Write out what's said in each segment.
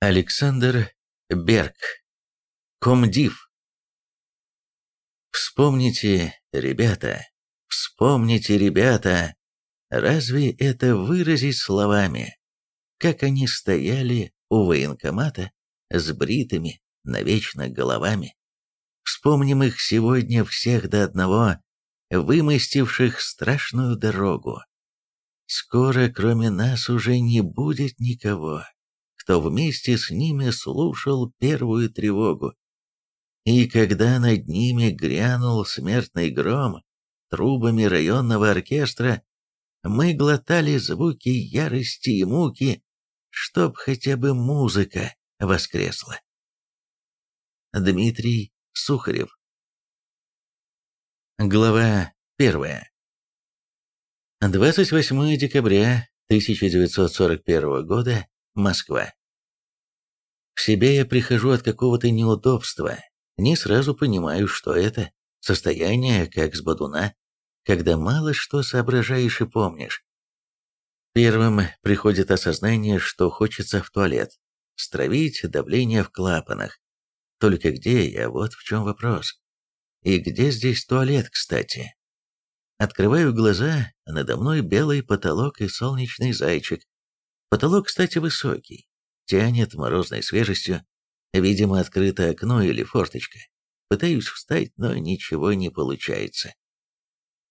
Александр Берг. Комдив. Вспомните, ребята, вспомните, ребята, разве это выразить словами, как они стояли у военкомата с бритыми навечно головами? Вспомним их сегодня всех до одного, вымостивших страшную дорогу. Скоро кроме нас уже не будет никого кто вместе с ними слушал первую тревогу. И когда над ними грянул смертный гром трубами районного оркестра, мы глотали звуки ярости и муки, чтоб хотя бы музыка воскресла. Дмитрий Сухарев Глава первая 28 декабря 1941 года, Москва. Себя я прихожу от какого-то неудобства, не сразу понимаю, что это. Состояние, как с бодуна, когда мало что соображаешь и помнишь. Первым приходит осознание, что хочется в туалет, стравить давление в клапанах. Только где я, вот в чем вопрос. И где здесь туалет, кстати? Открываю глаза, надо мной белый потолок и солнечный зайчик. Потолок, кстати, высокий, Тянет морозной свежестью. Видимо, открыто окно или форточка. Пытаюсь встать, но ничего не получается.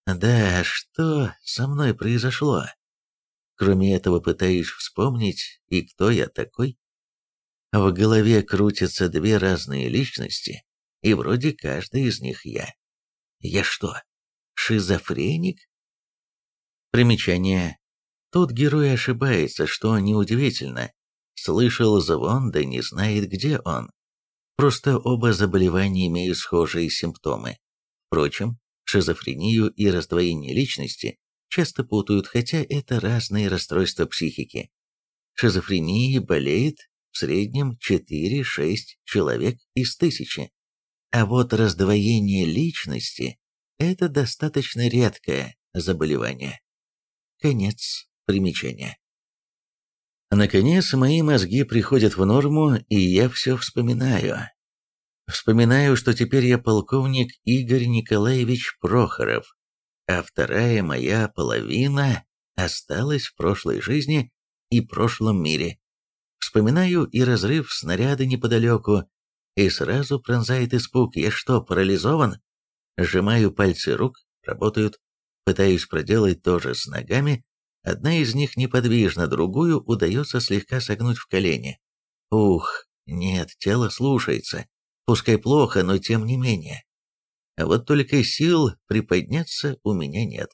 Да, что со мной произошло? Кроме этого, пытаюсь вспомнить, и кто я такой. В голове крутятся две разные личности, и вроде каждая из них я. Я что, шизофреник? Примечание. Тут герой ошибается, что неудивительно. Слышал звон, да не знает, где он. Просто оба заболевания имеют схожие симптомы. Впрочем, шизофрению и раздвоение личности часто путают, хотя это разные расстройства психики. Шизофренией болеет в среднем 4-6 человек из тысячи. А вот раздвоение личности – это достаточно редкое заболевание. Конец примечания. Наконец, мои мозги приходят в норму, и я все вспоминаю. Вспоминаю, что теперь я полковник Игорь Николаевич Прохоров, а вторая моя половина осталась в прошлой жизни и прошлом мире. Вспоминаю и разрыв снаряда неподалеку, и сразу пронзает испуг. Я что, парализован? Сжимаю пальцы рук, работают, пытаюсь проделать то же с ногами, Одна из них неподвижна, другую удается слегка согнуть в колени. Ух, нет, тело слушается. Пускай плохо, но тем не менее. А вот только сил приподняться у меня нет.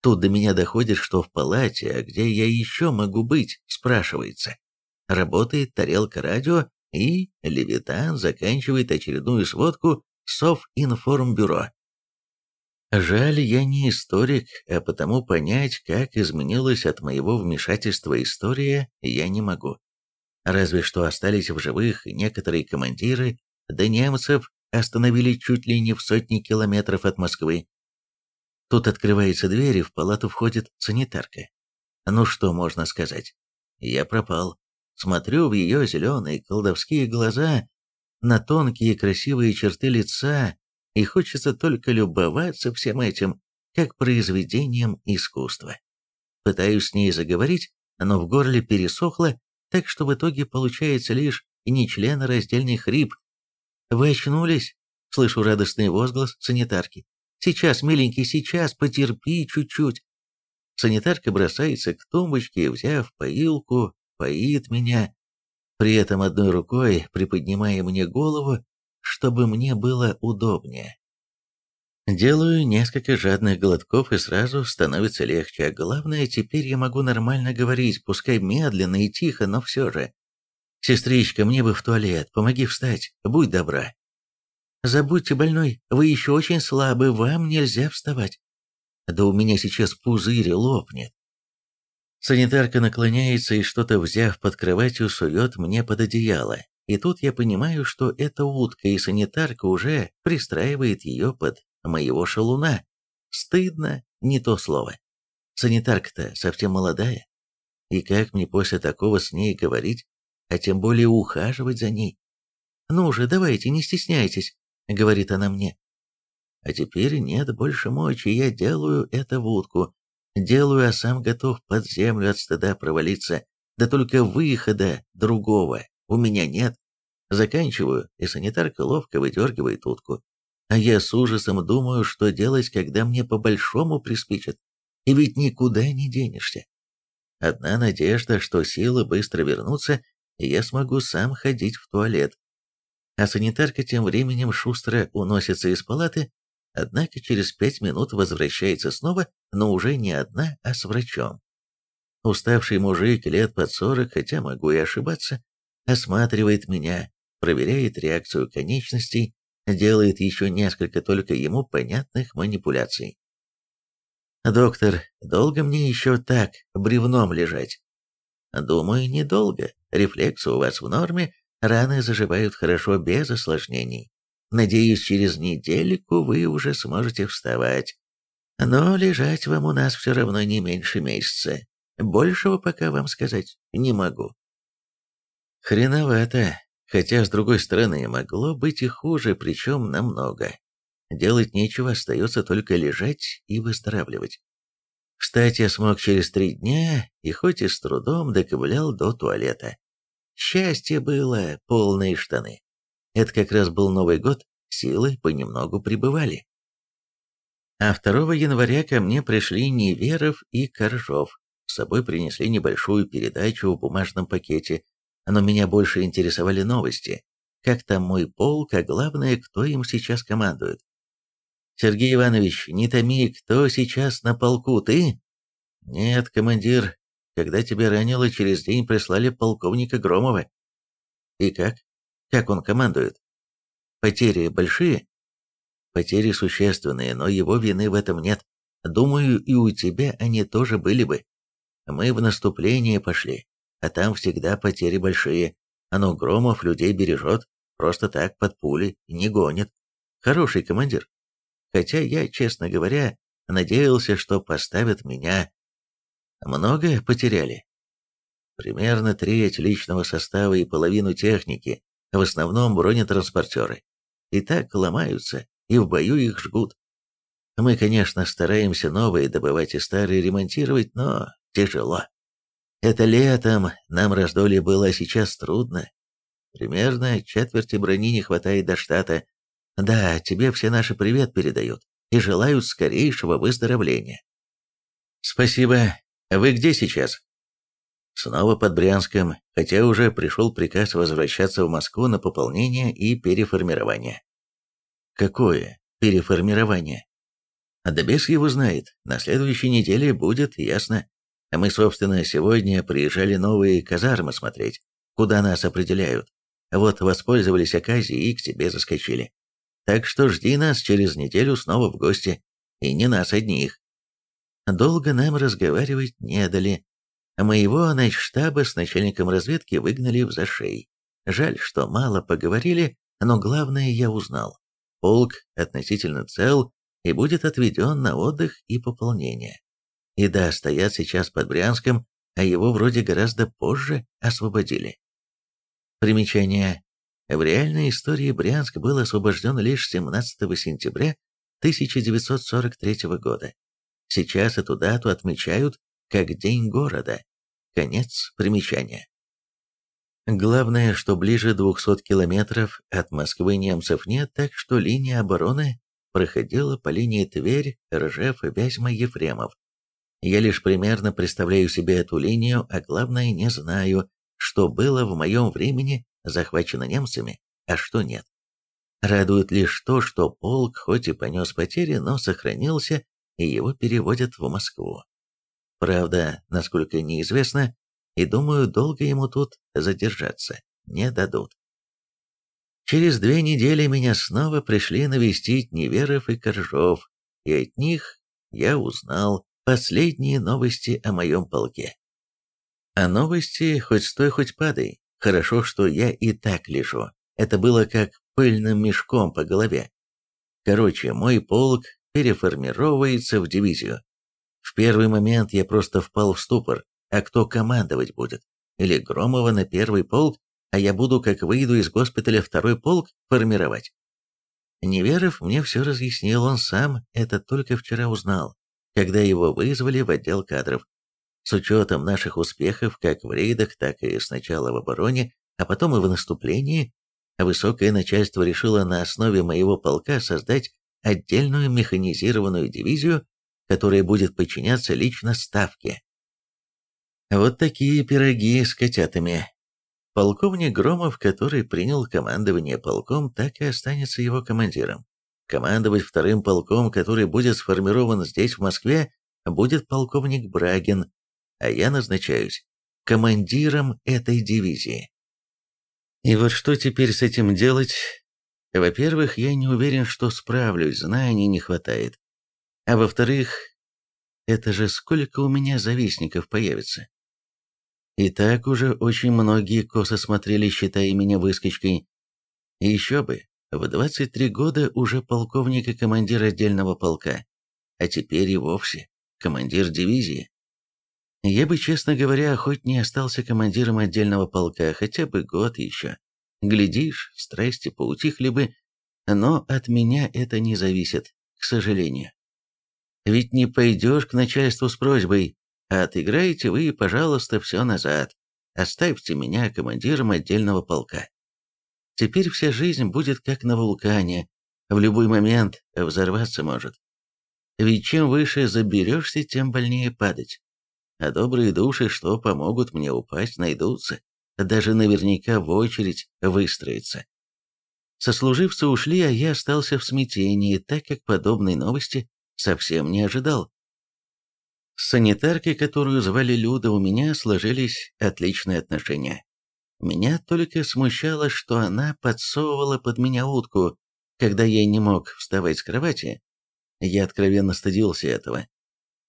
Тут до меня доходит, что в палате, а где я еще могу быть, спрашивается. Работает тарелка радио, и Левитан заканчивает очередную сводку Совинформбюро. Жаль, я не историк, а потому понять, как изменилась от моего вмешательства история, я не могу. Разве что остались в живых некоторые командиры, да немцев остановили чуть ли не в сотни километров от Москвы. Тут открывается дверь, и в палату входит санитарка. Ну что можно сказать? Я пропал. Смотрю в ее зеленые колдовские глаза, на тонкие красивые черты лица, и хочется только любоваться всем этим, как произведением искусства. Пытаюсь с ней заговорить, но в горле пересохло, так что в итоге получается лишь нечленораздельный хрип. «Вы очнулись?» — слышу радостный возглас санитарки. «Сейчас, миленький, сейчас, потерпи чуть-чуть». Санитарка бросается к тумбочке, взяв поилку, поит меня, при этом одной рукой приподнимая мне голову чтобы мне было удобнее. Делаю несколько жадных глотков и сразу становится легче, а главное, теперь я могу нормально говорить, пускай медленно и тихо, но все же. «Сестричка, мне бы в туалет, помоги встать, будь добра». «Забудьте, больной, вы еще очень слабы, вам нельзя вставать». «Да у меня сейчас пузырь лопнет». Санитарка наклоняется и что-то, взяв под кроватью, сует мне под одеяло. И тут я понимаю, что эта утка и санитарка уже пристраивает ее под моего шалуна. Стыдно, не то слово. Санитарка-то совсем молодая. И как мне после такого с ней говорить? а тем более ухаживать за ней. «Ну же, давайте, не стесняйтесь», — говорит она мне. А теперь нет больше мочи, я делаю это в утку. Делаю, а сам готов под землю от стыда провалиться. Да только выхода другого у меня нет. Заканчиваю, и санитарка ловко выдергивает утку. А я с ужасом думаю, что делать, когда мне по-большому приспичит. И ведь никуда не денешься. Одна надежда, что силы быстро вернутся, и я смогу сам ходить в туалет. А санитарка тем временем шустро уносится из палаты, однако через пять минут возвращается снова, но уже не одна, а с врачом. Уставший мужик лет под сорок, хотя могу и ошибаться, осматривает меня, проверяет реакцию конечностей, делает еще несколько только ему понятных манипуляций. «Доктор, долго мне еще так бревном лежать?» «Думаю, недолго. Рефлексы у вас в норме, раны заживают хорошо без осложнений. Надеюсь, через недельку вы уже сможете вставать. Но лежать вам у нас все равно не меньше месяца. Большего пока вам сказать не могу». Хреновато, хотя, с другой стороны, могло быть и хуже, причем намного. Делать нечего, остается только лежать и выздоравливать. Встать я смог через три дня, и хоть и с трудом доковылял до туалета. Счастье было, полные штаны. Это как раз был Новый год, силы понемногу прибывали. А 2 января ко мне пришли Неверов и Коржов. С собой принесли небольшую передачу в бумажном пакете, но меня больше интересовали новости. Как там мой полк, а главное, кто им сейчас командует. «Сергей Иванович, не томи, кто сейчас на полку, ты?» «Нет, командир, когда тебя ранило, через день прислали полковника Громова». «И как? Как он командует?» «Потери большие?» «Потери существенные, но его вины в этом нет. Думаю, и у тебя они тоже были бы. Мы в наступление пошли, а там всегда потери большие. Ну, Громов людей бережет, просто так под пули не гонит. Хороший командир хотя я, честно говоря, надеялся, что поставят меня. Много потеряли. Примерно треть личного состава и половину техники, в основном бронетранспортеры. И так ломаются, и в бою их жгут. Мы, конечно, стараемся новые добывать и старые ремонтировать, но тяжело. Это летом нам раздолье было, а сейчас трудно. Примерно четверти брони не хватает до штата, да, тебе все наши привет передают и желают скорейшего выздоровления. Спасибо. Вы где сейчас? Снова под Брянском, хотя уже пришел приказ возвращаться в Москву на пополнение и переформирование. Какое переформирование? А да бес его знает, на следующей неделе будет ясно. А мы, собственно, сегодня приезжали новые казармы смотреть, куда нас определяют. Вот воспользовались оказией и к тебе заскочили. Так что жди нас через неделю снова в гости. И не нас одних. Долго нам разговаривать не дали. Моего начштаба с начальником разведки выгнали в зашей. Жаль, что мало поговорили, но главное я узнал. Полк относительно цел и будет отведен на отдых и пополнение. И да, стоят сейчас под Брянском, а его вроде гораздо позже освободили. Примечание. В реальной истории Брянск был освобожден лишь 17 сентября 1943 года. Сейчас эту дату отмечают как День города. Конец примечания. Главное, что ближе 200 километров от Москвы немцев нет, так что линия обороны проходила по линии Тверь, Ржев, Вязьма, Ефремов. Я лишь примерно представляю себе эту линию, а главное не знаю, что было в моем времени захвачено немцами, а что нет. Радует лишь то, что полк хоть и понес потери, но сохранился, и его переводят в Москву. Правда, насколько неизвестно, и думаю, долго ему тут задержаться не дадут. Через две недели меня снова пришли навестить Неверов и Коржов, и от них я узнал последние новости о моем полке. А новости хоть стой, хоть падай, Хорошо, что я и так лежу. Это было как пыльным мешком по голове. Короче, мой полк переформировывается в дивизию. В первый момент я просто впал в ступор, а кто командовать будет? или Громова на первый полк, а я буду, как выйду из госпиталя, второй полк формировать. Неверов мне все разъяснил, он сам это только вчера узнал, когда его вызвали в отдел кадров. С учетом наших успехов как в рейдах, так и сначала в обороне, а потом и в наступлении, высокое начальство решило на основе моего полка создать отдельную механизированную дивизию, которая будет подчиняться лично Ставке. Вот такие пироги с котятами. Полковник Громов, который принял командование полком, так и останется его командиром. Командовать вторым полком, который будет сформирован здесь, в Москве, будет полковник Брагин, а я назначаюсь командиром этой дивизии. И вот что теперь с этим делать? Во-первых, я не уверен, что справлюсь, знаний не хватает. А во-вторых, это же сколько у меня завистников появится. И так уже очень многие косо смотрели, считая меня выскочкой. И еще бы, в 23 года уже полковник и командир отдельного полка, а теперь и вовсе командир дивизии. Я бы, честно говоря, хоть не остался командиром отдельного полка, хотя бы год еще. Глядишь, страсти поутихли бы, но от меня это не зависит, к сожалению. Ведь не пойдешь к начальству с просьбой, а отыграете вы, пожалуйста, все назад. Оставьте меня командиром отдельного полка. Теперь вся жизнь будет как на вулкане, в любой момент взорваться может. Ведь чем выше заберешься, тем больнее падать а добрые души, что помогут мне упасть, найдутся, даже наверняка в очередь выстроиться. Сослуживцы ушли, а я остался в смятении, так как подобной новости совсем не ожидал. С санитаркой, которую звали Люда, у меня сложились отличные отношения. Меня только смущало, что она подсовывала под меня утку, когда я не мог вставать с кровати. Я откровенно стыдился этого.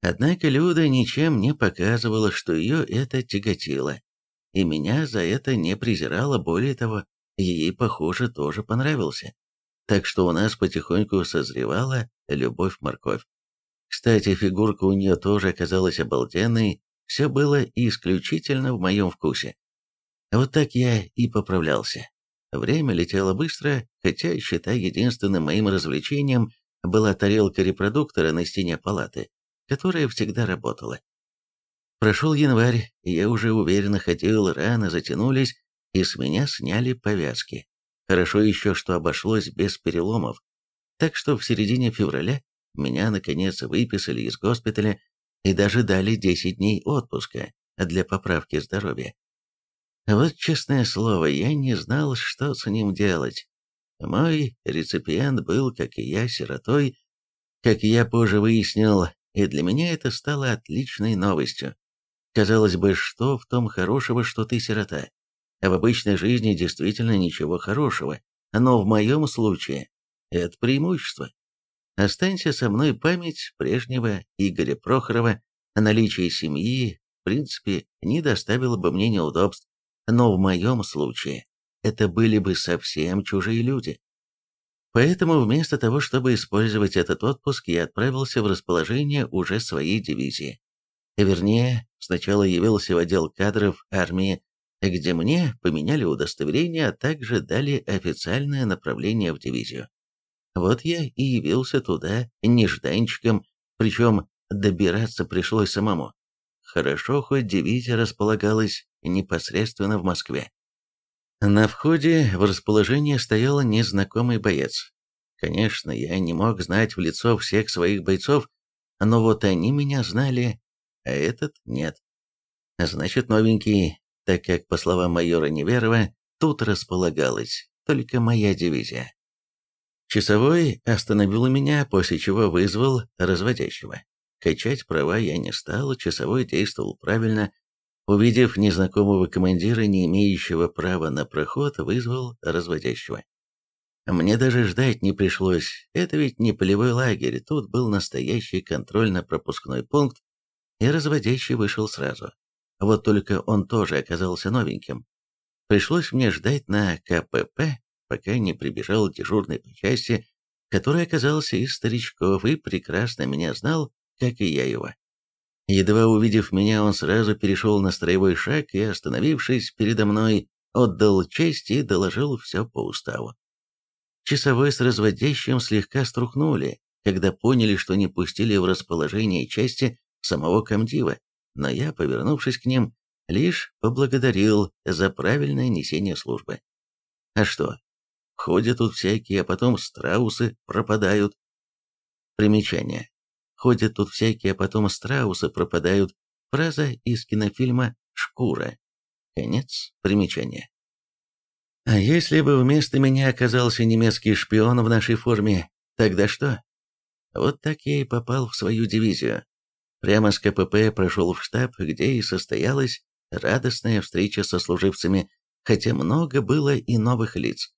Однако Люда ничем не показывала, что ее это тяготило, и меня за это не презирала, более того, ей, похоже, тоже понравился. Так что у нас потихоньку созревала любовь-морковь. Кстати, фигурка у нее тоже оказалась обалденной, все было исключительно в моем вкусе. Вот так я и поправлялся. Время летело быстро, хотя, считай, единственным моим развлечением была тарелка репродуктора на стене палаты, которая всегда работала. Прошел январь, и я уже уверенно ходил, раны затянулись, и с меня сняли повязки. Хорошо еще, что обошлось без переломов. Так что в середине февраля меня, наконец, выписали из госпиталя и даже дали 10 дней отпуска для поправки здоровья. Вот честное слово, я не знал, что с ним делать. Мой реципиент был, как и я, сиротой. Как я позже выяснил, и для меня это стало отличной новостью. Казалось бы, что в том хорошего, что ты сирота? А в обычной жизни действительно ничего хорошего, но в моем случае это преимущество. Останься со мной память прежнего Игоря Прохорова о наличии семьи, в принципе, не доставило бы мне неудобств, но в моем случае это были бы совсем чужие люди. Поэтому вместо того, чтобы использовать этот отпуск, я отправился в расположение уже своей дивизии. Вернее, сначала явился в отдел кадров армии, где мне поменяли удостоверение, а также дали официальное направление в дивизию. Вот я и явился туда нежданчиком, причем добираться пришлось самому. Хорошо, хоть дивизия располагалась непосредственно в Москве. На входе в расположение стоял незнакомый боец. Конечно, я не мог знать в лицо всех своих бойцов, но вот они меня знали, а этот нет. Значит, новенький, так как, по словам майора Неверова, тут располагалась только моя дивизия. Часовой остановил меня, после чего вызвал разводящего. Качать права я не стал, часовой действовал правильно, Увидев незнакомого командира, не имеющего права на проход, вызвал разводящего. Мне даже ждать не пришлось, это ведь не полевой лагерь, тут был настоящий контрольно-пропускной пункт, и разводящий вышел сразу. Вот только он тоже оказался новеньким. Пришлось мне ждать на КПП, пока не прибежал дежурный по части, который оказался из старичков и прекрасно меня знал, как и я его. Едва увидев меня, он сразу перешел на строевой шаг и, остановившись передо мной, отдал честь и доложил все по уставу. Часовой с разводящим слегка струхнули, когда поняли, что не пустили в расположение части самого комдива, но я, повернувшись к ним, лишь поблагодарил за правильное несение службы. А что, ходят тут всякие, а потом страусы пропадают. Примечание. Ходят тут всякие, а потом страусы пропадают. Фраза из кинофильма «Шкура». Конец примечания. А если бы вместо меня оказался немецкий шпион в нашей форме, тогда что? Вот так я и попал в свою дивизию. Прямо с КПП прошел в штаб, где и состоялась радостная встреча со служивцами, хотя много было и новых лиц.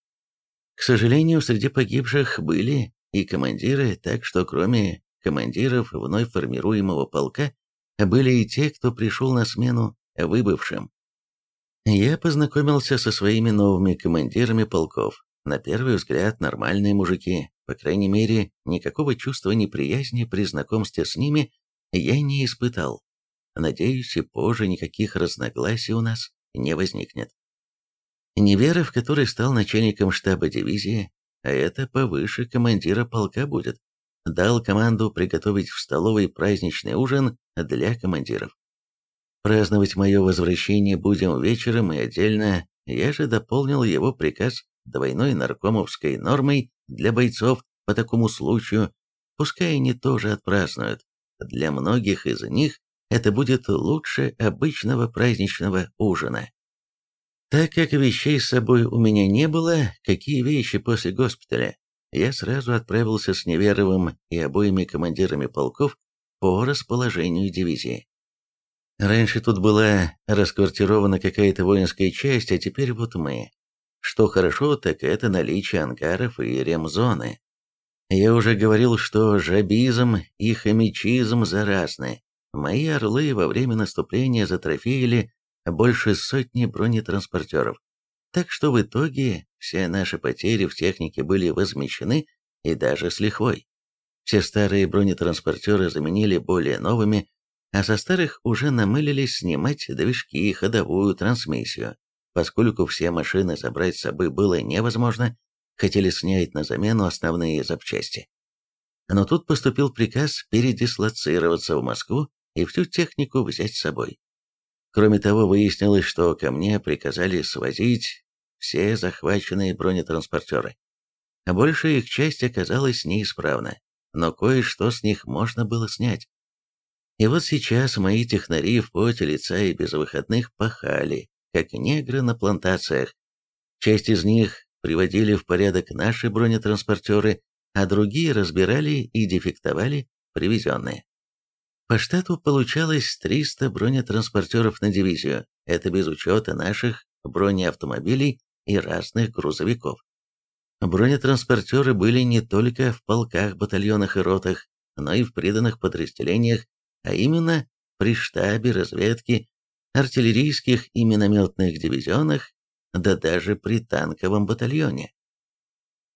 К сожалению, среди погибших были и командиры, так что кроме командиров вновь формируемого полка были и те, кто пришел на смену выбывшим. Я познакомился со своими новыми командирами полков. На первый взгляд нормальные мужики, по крайней мере, никакого чувства неприязни при знакомстве с ними я не испытал. Надеюсь, и позже никаких разногласий у нас не возникнет. Неверов, который стал начальником штаба дивизии, а это повыше командира полка будет, дал команду приготовить в столовой праздничный ужин для командиров. Праздновать мое возвращение будем вечером и отдельно, я же дополнил его приказ двойной наркомовской нормой для бойцов по такому случаю, пускай они тоже отпразднуют. Для многих из них это будет лучше обычного праздничного ужина. Так как вещей с собой у меня не было, какие вещи после госпиталя, я сразу отправился с Неверовым и обоими командирами полков по расположению дивизии. Раньше тут была расквартирована какая-то воинская часть, а теперь вот мы. Что хорошо, так это наличие ангаров и ремзоны. Я уже говорил, что жабизм и хомячизм заразны. Мои орлы во время наступления затрофеяли больше сотни бронетранспортеров. Так что в итоге все наши потери в технике были возмещены и даже с лихвой. Все старые бронетранспортеры заменили более новыми, а со старых уже намылились снимать движки и ходовую трансмиссию. Поскольку все машины забрать с собой было невозможно, хотели снять на замену основные запчасти. Но тут поступил приказ передислоцироваться в Москву и всю технику взять с собой. Кроме того, выяснилось, что ко мне приказали свозить все захваченные бронетранспортеры. Большая их часть оказалась неисправна, но кое-что с них можно было снять. И вот сейчас мои технари в поте лица и без выходных пахали, как негры на плантациях. Часть из них приводили в порядок наши бронетранспортеры, а другие разбирали и дефектовали привезенные. По штату получалось 300 бронетранспортеров на дивизию, это без учета наших бронеавтомобилей и разных грузовиков. Бронетранспортеры были не только в полках, батальонах и ротах, но и в приданных подразделениях а именно при штабе разведки, артиллерийских и минометных дивизионах, да даже при танковом батальоне.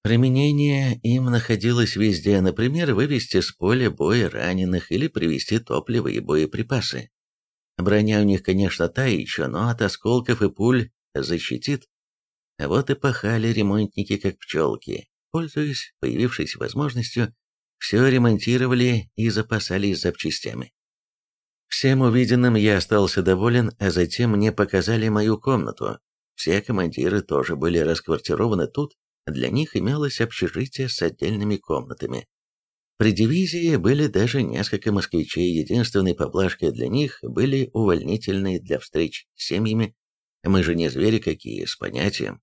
Применение им находилось везде, например, вывести с поля боя раненых или привезти топливо и боеприпасы. Броня у них, конечно, та еще, но от осколков и пуль защитит. Вот и пахали ремонтники как пчелки, пользуясь появившейся возможностью, все ремонтировали и запасались запчастями. Всем увиденным я остался доволен, а затем мне показали мою комнату. Все командиры тоже были расквартированы тут, для них имелось общежитие с отдельными комнатами. При дивизии были даже несколько москвичей, единственной поблажкой для них были увольнительные для встреч с семьями. Мы же не звери какие, с понятием.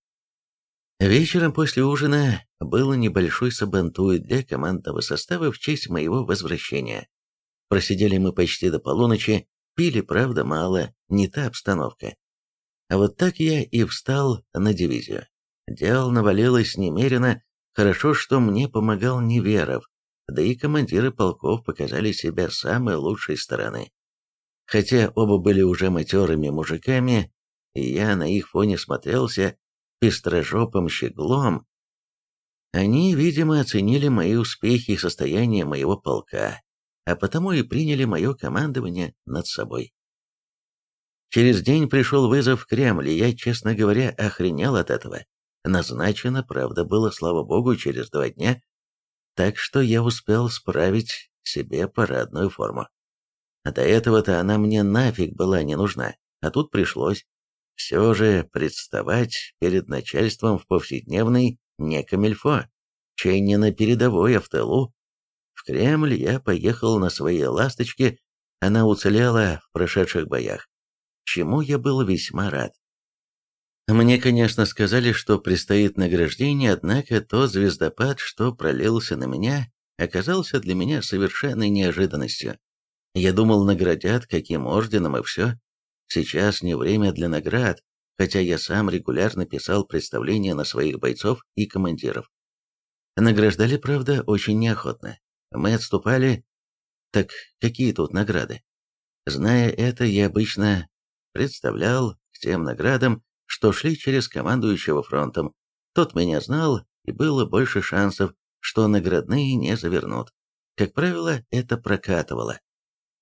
Вечером после ужина был небольшой сабантуй для командного состава в честь моего возвращения. Просидели мы почти до полуночи, пили, правда, мало, не та обстановка. А вот так я и встал на дивизию. Дел навалилось немерено, хорошо, что мне помогал Неверов, да и командиры полков показали себя с самой лучшей стороны. Хотя оба были уже матерыми мужиками, и я на их фоне смотрелся пестрожопым щеглом, они, видимо, оценили мои успехи и состояние моего полка, а потому и приняли мое командование над собой. Через день пришел вызов в Кремль, и я, честно говоря, охренел от этого. Назначено, правда, было, слава богу, через два дня, так что я успел справить себе парадную форму. До этого-то она мне нафиг была не нужна, а тут пришлось все же представать перед начальством в повседневной не камильфо, чай не на передовой, а в тылу. В Кремль я поехал на своей «Ласточке», она уцелела в прошедших боях, чему я был весьма рад. Мне, конечно, сказали, что предстоит награждение, однако тот звездопад, что пролился на меня, оказался для меня совершенной неожиданностью. Я думал, наградят каким орденом и все. Сейчас не время для наград, хотя я сам регулярно писал представления на своих бойцов и командиров. Награждали, правда, очень неохотно. Мы отступали. Так какие тут награды? Зная это, я обычно представлял к тем наградам, что шли через командующего фронтом. Тот меня знал, и было больше шансов, что наградные не завернут. Как правило, это прокатывало.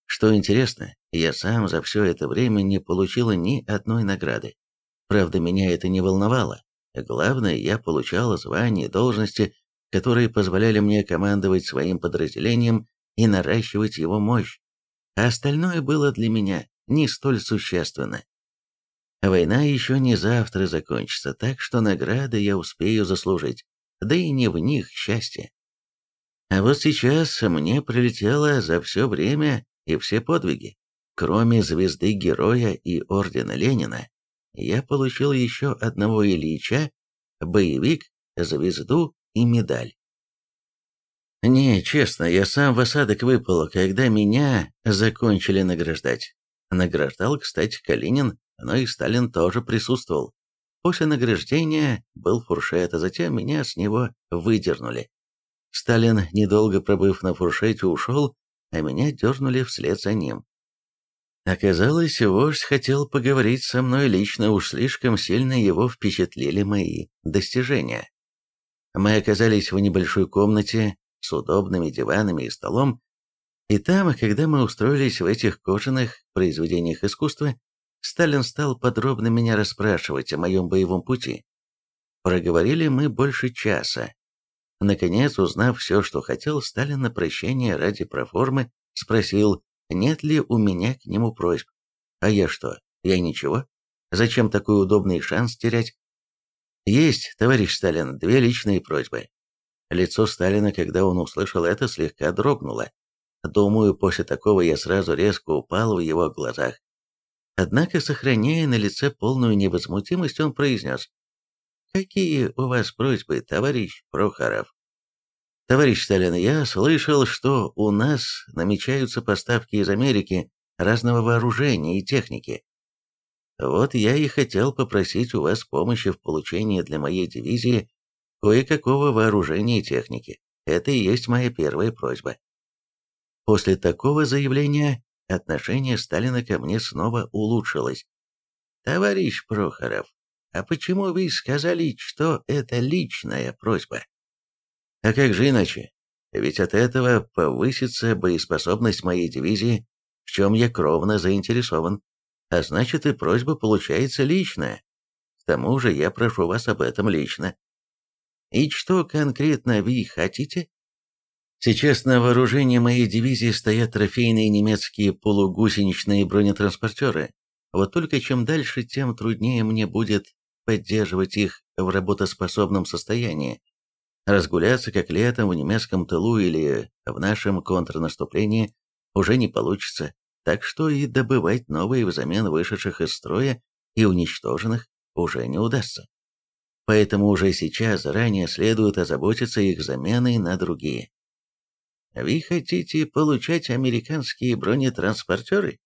Что интересно, я сам за все это время не получила ни одной награды. Правда, меня это не волновало. Главное, я получала звания и должности, которые позволяли мне командовать своим подразделением и наращивать его мощь. А остальное было для меня не столь существенно. Война еще не завтра закончится, так что награды я успею заслужить, да и не в них счастье. А вот сейчас мне прилетело за все время и все подвиги. Кроме звезды Героя и Ордена Ленина, я получил еще одного Ильича, боевик, звезду и медаль. Не, честно, я сам в осадок выпал, когда меня закончили награждать. Награждал, кстати, Калинин, но и Сталин тоже присутствовал. После награждения был фуршет, а затем меня с него выдернули. Сталин, недолго пробыв на фуршете, ушел, а меня дернули вслед за ним. Оказалось, вождь хотел поговорить со мной лично, уж слишком сильно его впечатлили мои достижения. Мы оказались в небольшой комнате с удобными диванами и столом, и там, когда мы устроились в этих кожаных произведениях искусства, Сталин стал подробно меня расспрашивать о моем боевом пути. Проговорили мы больше часа, Наконец, узнав все, что хотел, Сталин на прощение ради проформы спросил, нет ли у меня к нему просьб. А я что, я ничего? Зачем такой удобный шанс терять? Есть, товарищ Сталин, две личные просьбы. Лицо Сталина, когда он услышал это, слегка дрогнуло. Думаю, после такого я сразу резко упал в его глазах. Однако, сохраняя на лице полную невозмутимость, он произнес, Какие у вас просьбы, товарищ Прохоров? Товарищ Сталин, я слышал, что у нас намечаются поставки из Америки разного вооружения и техники. Вот я и хотел попросить у вас помощи в получении для моей дивизии кое-какого вооружения и техники. Это и есть моя первая просьба. После такого заявления отношение Сталина ко мне снова улучшилось. Товарищ Прохоров, а почему вы сказали, что это личная просьба? А как же иначе? Ведь от этого повысится боеспособность моей дивизии, в чем я кровно заинтересован. А значит и просьба получается личная. К тому же я прошу вас об этом лично. И что конкретно вы хотите? Сейчас на вооружении моей дивизии стоят трофейные немецкие полугусеничные бронетранспортеры. Вот только чем дальше, тем труднее мне будет поддерживать их в работоспособном состоянии. Разгуляться как летом в немецком тылу или в нашем контрнаступлении уже не получится, так что и добывать новые взамен вышедших из строя и уничтоженных уже не удастся. Поэтому уже сейчас заранее следует озаботиться их заменой на другие. Вы хотите получать американские бронетранспортеры?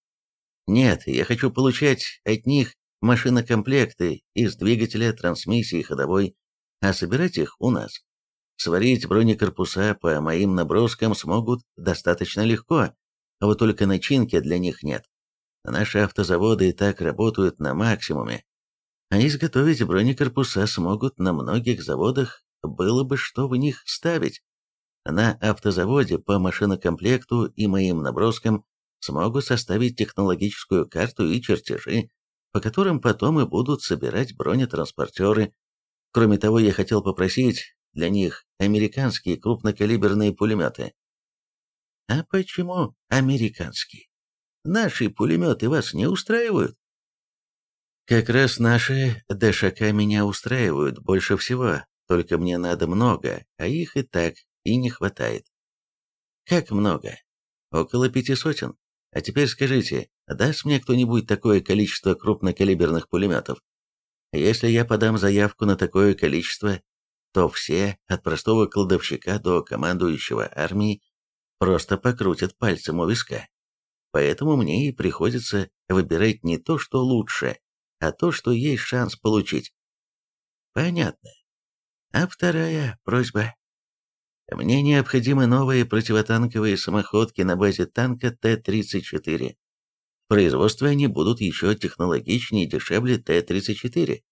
Нет, я хочу получать от них машинокомплекты из двигателя, трансмиссии ходовой, а собирать их у нас. Сварить бронекорпуса по моим наброскам смогут достаточно легко, а вот только начинки для них нет. Наши автозаводы и так работают на максимуме, а изготовить бронекорпуса смогут на многих заводах, было бы что в них ставить. На автозаводе по машинокомплекту и моим наброскам смогут составить технологическую карту и чертежи, по которым потом и будут собирать бронетранспортеры. Кроме того, я хотел попросить для них американские крупнокалиберные пулеметы. А почему американские? Наши пулеметы вас не устраивают? Как раз наши ДШК меня устраивают больше всего, только мне надо много, а их и так и не хватает. Как много? Около пяти сотен. А теперь скажите, даст мне кто-нибудь такое количество крупнокалиберных пулеметов? Если я подам заявку на такое количество, то все, от простого кладовщика до командующего армией, просто покрутят пальцем у виска. Поэтому мне и приходится выбирать не то, что лучше, а то, что есть шанс получить. Понятно. А вторая просьба. Мне необходимы новые противотанковые самоходки на базе танка Т-34. В производстве они будут еще технологичнее и дешевле Т-34,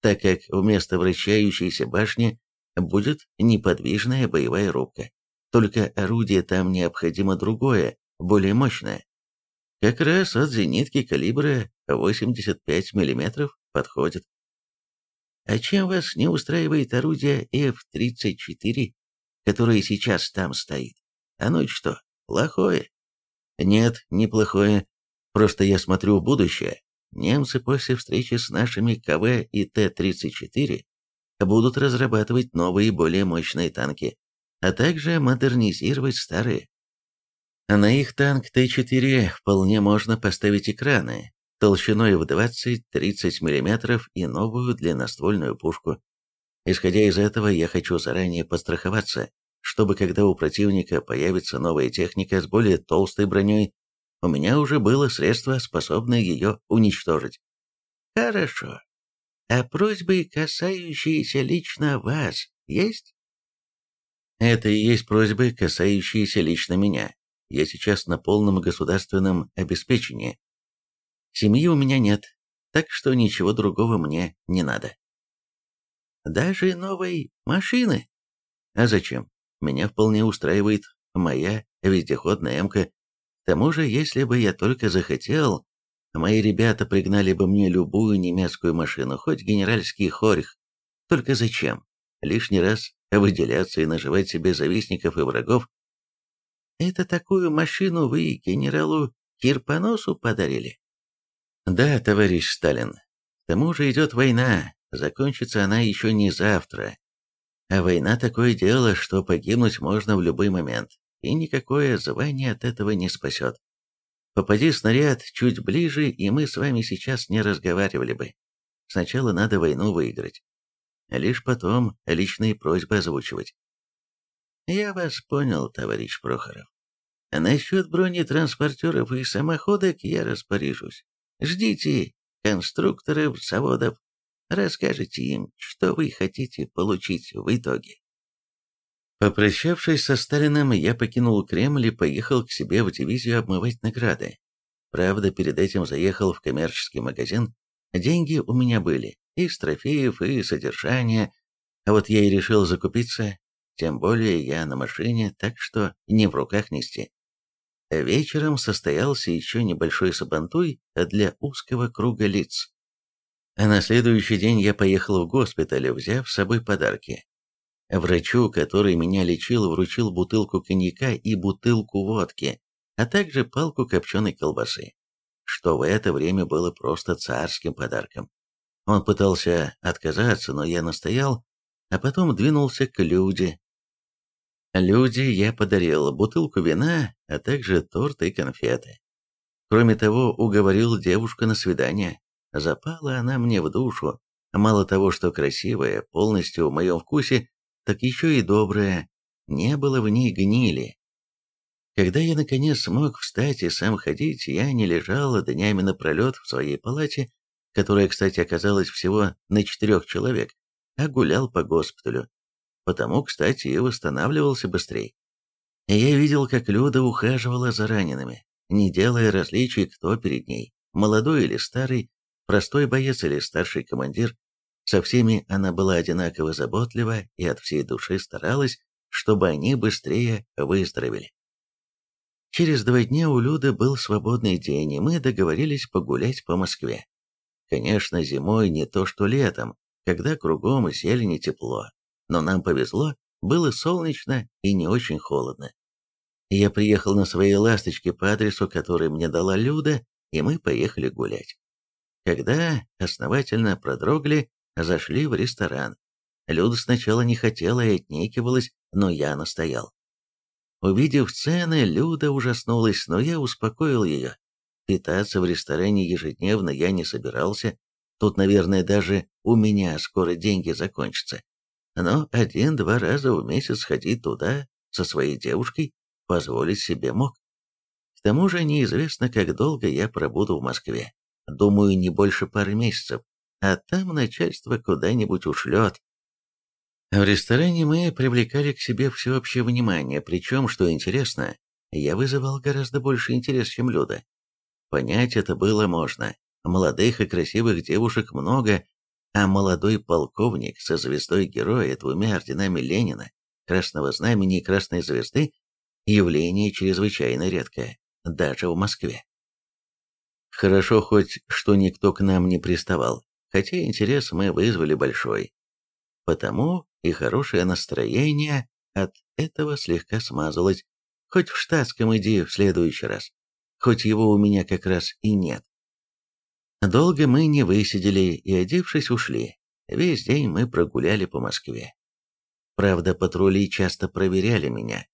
так как вместо вращающейся башни будет неподвижная боевая рубка. Только орудие там необходимо другое, более мощное. Как раз от зенитки калибра 85 мм подходит. А чем вас не устраивает орудие F-34, которое сейчас там стоит? Оно что, плохое? Нет, неплохое. Просто я смотрю в будущее. Немцы после встречи с нашими КВ и Т-34 будут разрабатывать новые более мощные танки, а также модернизировать старые. На их танк Т-4 вполне можно поставить экраны толщиной в 20-30 мм и новую длинноствольную пушку. Исходя из этого, я хочу заранее постраховаться, чтобы когда у противника появится новая техника с более толстой броней, у меня уже было средство, способное ее уничтожить. Хорошо. А просьбы, касающиеся лично вас, есть? Это и есть просьбы, касающиеся лично меня. Я сейчас на полном государственном обеспечении. Семьи у меня нет, так что ничего другого мне не надо. Даже новой машины? А зачем? Меня вполне устраивает моя вездеходная МК. К тому же, если бы я только захотел, мои ребята пригнали бы мне любую немецкую машину, хоть генеральский хорьх. Только зачем? Лишний раз выделяться и наживать себе завистников и врагов это такую машину вы генералу Кирпоносу подарили? Да, товарищ Сталин. К тому же идет война, закончится она еще не завтра. А война такое дело, что погибнуть можно в любой момент, и никакое звание от этого не спасет. Попади снаряд чуть ближе, и мы с вами сейчас не разговаривали бы. Сначала надо войну выиграть. а Лишь потом личные просьбы озвучивать. Я вас понял, товарищ Прохоров. А насчет бронетранспортеров и самоходок я распоряжусь. Ждите конструкторов заводов, расскажите им, что вы хотите получить в итоге. Попрощавшись со Сталиным, я покинул Кремль и поехал к себе в дивизию обмывать награды. Правда, перед этим заехал в коммерческий магазин. Деньги у меня были, и с трофеев, и содержания. А вот я и решил закупиться тем более я на машине, так что не в руках нести. Вечером состоялся еще небольшой сабантуй для узкого круга лиц. А на следующий день я поехал в госпиталь, взяв с собой подарки. Врачу, который меня лечил, вручил бутылку коньяка и бутылку водки, а также палку копченой колбасы, что в это время было просто царским подарком. Он пытался отказаться, но я настоял, а потом двинулся к Люде, Люди я подарил бутылку вина, а также торт и конфеты. Кроме того, уговорил девушку на свидание. Запала она мне в душу. Мало того, что красивая, полностью в моем вкусе, так еще и добрая. Не было в ней гнили. Когда я наконец смог встать и сам ходить, я не лежал днями напролет в своей палате, которая, кстати, оказалась всего на четырех человек, а гулял по госпиталю, потому, кстати, и восстанавливался быстрее. Я видел, как Люда ухаживала за ранеными, не делая различий, кто перед ней, молодой или старый, простой боец или старший командир. Со всеми она была одинаково заботлива и от всей души старалась, чтобы они быстрее выздоровели. Через два дня у Люды был свободный день, и мы договорились погулять по Москве. Конечно, зимой не то что летом, когда кругом зелень и тепло, но нам повезло, было солнечно и не очень холодно. Я приехал на своей «Ласточке» по адресу, который мне дала Люда, и мы поехали гулять. Когда основательно продрогли, зашли в ресторан. Люда сначала не хотела и отнекивалась, но я настоял. Увидев цены, Люда ужаснулась, но я успокоил ее. Питаться в ресторане ежедневно я не собирался. Тут, наверное, даже у меня скоро деньги закончатся. Но один-два раза в месяц ходить туда со своей девушкой позволить себе мог. К тому же неизвестно, как долго я пробуду в Москве. Думаю, не больше пары месяцев, а там начальство куда-нибудь ушлет. В ресторане мы привлекали к себе всеобщее внимание, причем, что интересно, я вызывал гораздо больше интерес, чем Люда. Понять это было можно. Молодых и красивых девушек много, а молодой полковник со звездой героя, двумя орденами Ленина, Красного Знамени и Красной Звезды явление чрезвычайно редкое, даже в Москве. Хорошо хоть, что никто к нам не приставал, хотя интерес мы вызвали большой. Потому и хорошее настроение от этого слегка смазалось. Хоть в штатском иди в следующий раз, хоть его у меня как раз и нет. Долго мы не высидели и, одевшись, ушли. Весь день мы прогуляли по Москве. Правда, патрули часто проверяли меня,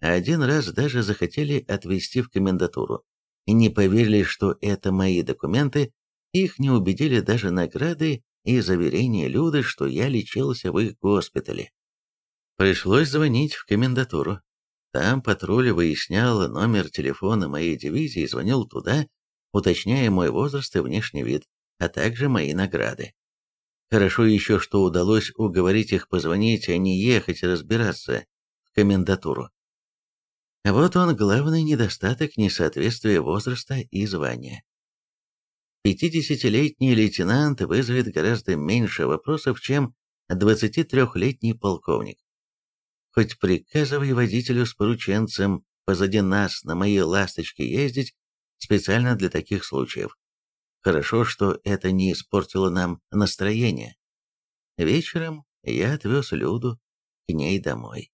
один раз даже захотели отвезти в комендатуру. Не поверили, что это мои документы, их не убедили даже награды и заверения Люды, что я лечился в их госпитале. Пришлось звонить в комендатуру. Там патруль выяснял номер телефона моей дивизии и звонил туда, уточняя мой возраст и внешний вид, а также мои награды. Хорошо еще, что удалось уговорить их позвонить, а не ехать разбираться в комендатуру. Вот он главный недостаток несоответствия возраста и звания. Пятидесятилетний лейтенант вызовет гораздо меньше вопросов, чем 23-летний полковник. Хоть приказывай водителю с порученцем позади нас на моей ласточке ездить специально для таких случаев. Хорошо, что это не испортило нам настроение. Вечером я отвез Люду к ней домой.